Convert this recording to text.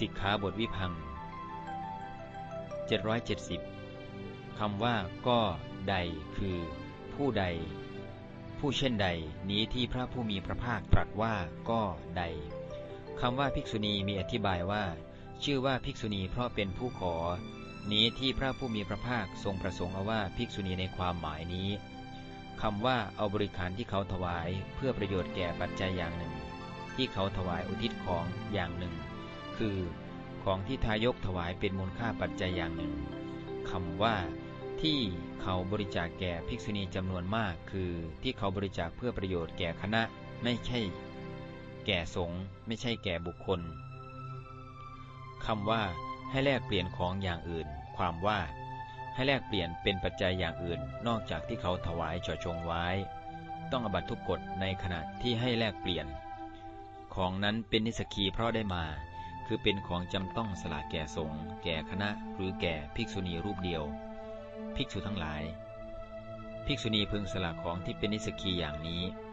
สิกขาบทวิพัง770คำว่าก็ใดคือ ผู้ใด ผู้เช่นใด นี้ที่พระผู้มีพระภาคตรัสว่าก็ใดคำว่าภิกษุณีมีอธิบายว่า ชื่อว่าภิกษุณีเพราะเป็นผู้ขอ นี้ที่พระผู้มีพระภาคทรงประสงค์เอาว่าภิกษุณีในความหมายนี้คำว่าเอาบริขารที่เขาถวายเพื่อประโยชน์แก่ปัจจัยอย่างหนึ่ง ที่เขาถวายอุทิศของอย่างหนึ่ง คือของที่ทายกถวายเป็นมูลค่าปัจจัยอย่างหนึ่งคำว่าที่เขาบริจาคแก่ภิกษุณีจำนวนมาก คือที่เขาบริจาคเพื่อประโยชน์แก่คณะไม่ใช่ แก่สงฆ์ไม่ใช่แก่บุคคลคำว่าให้แลกเปลี่ยนของอย่างอื่น ความว่า ให้แลกเปลี่ยนเป็นปัจจัยอย่างอื่น นอกจากที่เขาถวายเฉาะชงไว้ ต้องอบัตทุกกฎในขณะที่ให้แลกเปลี่ยน ของนั้นเป็นนิสกีเพราะได้มา คือเป็นของจำต้องสละแก่สงฆ์แก่คณะหรือแก่ภิกษุณีรูปเดียว ภิกษุทั้งหลาย ภิกษุณีพึงสละของที่เป็นนิสกีอย่างนี้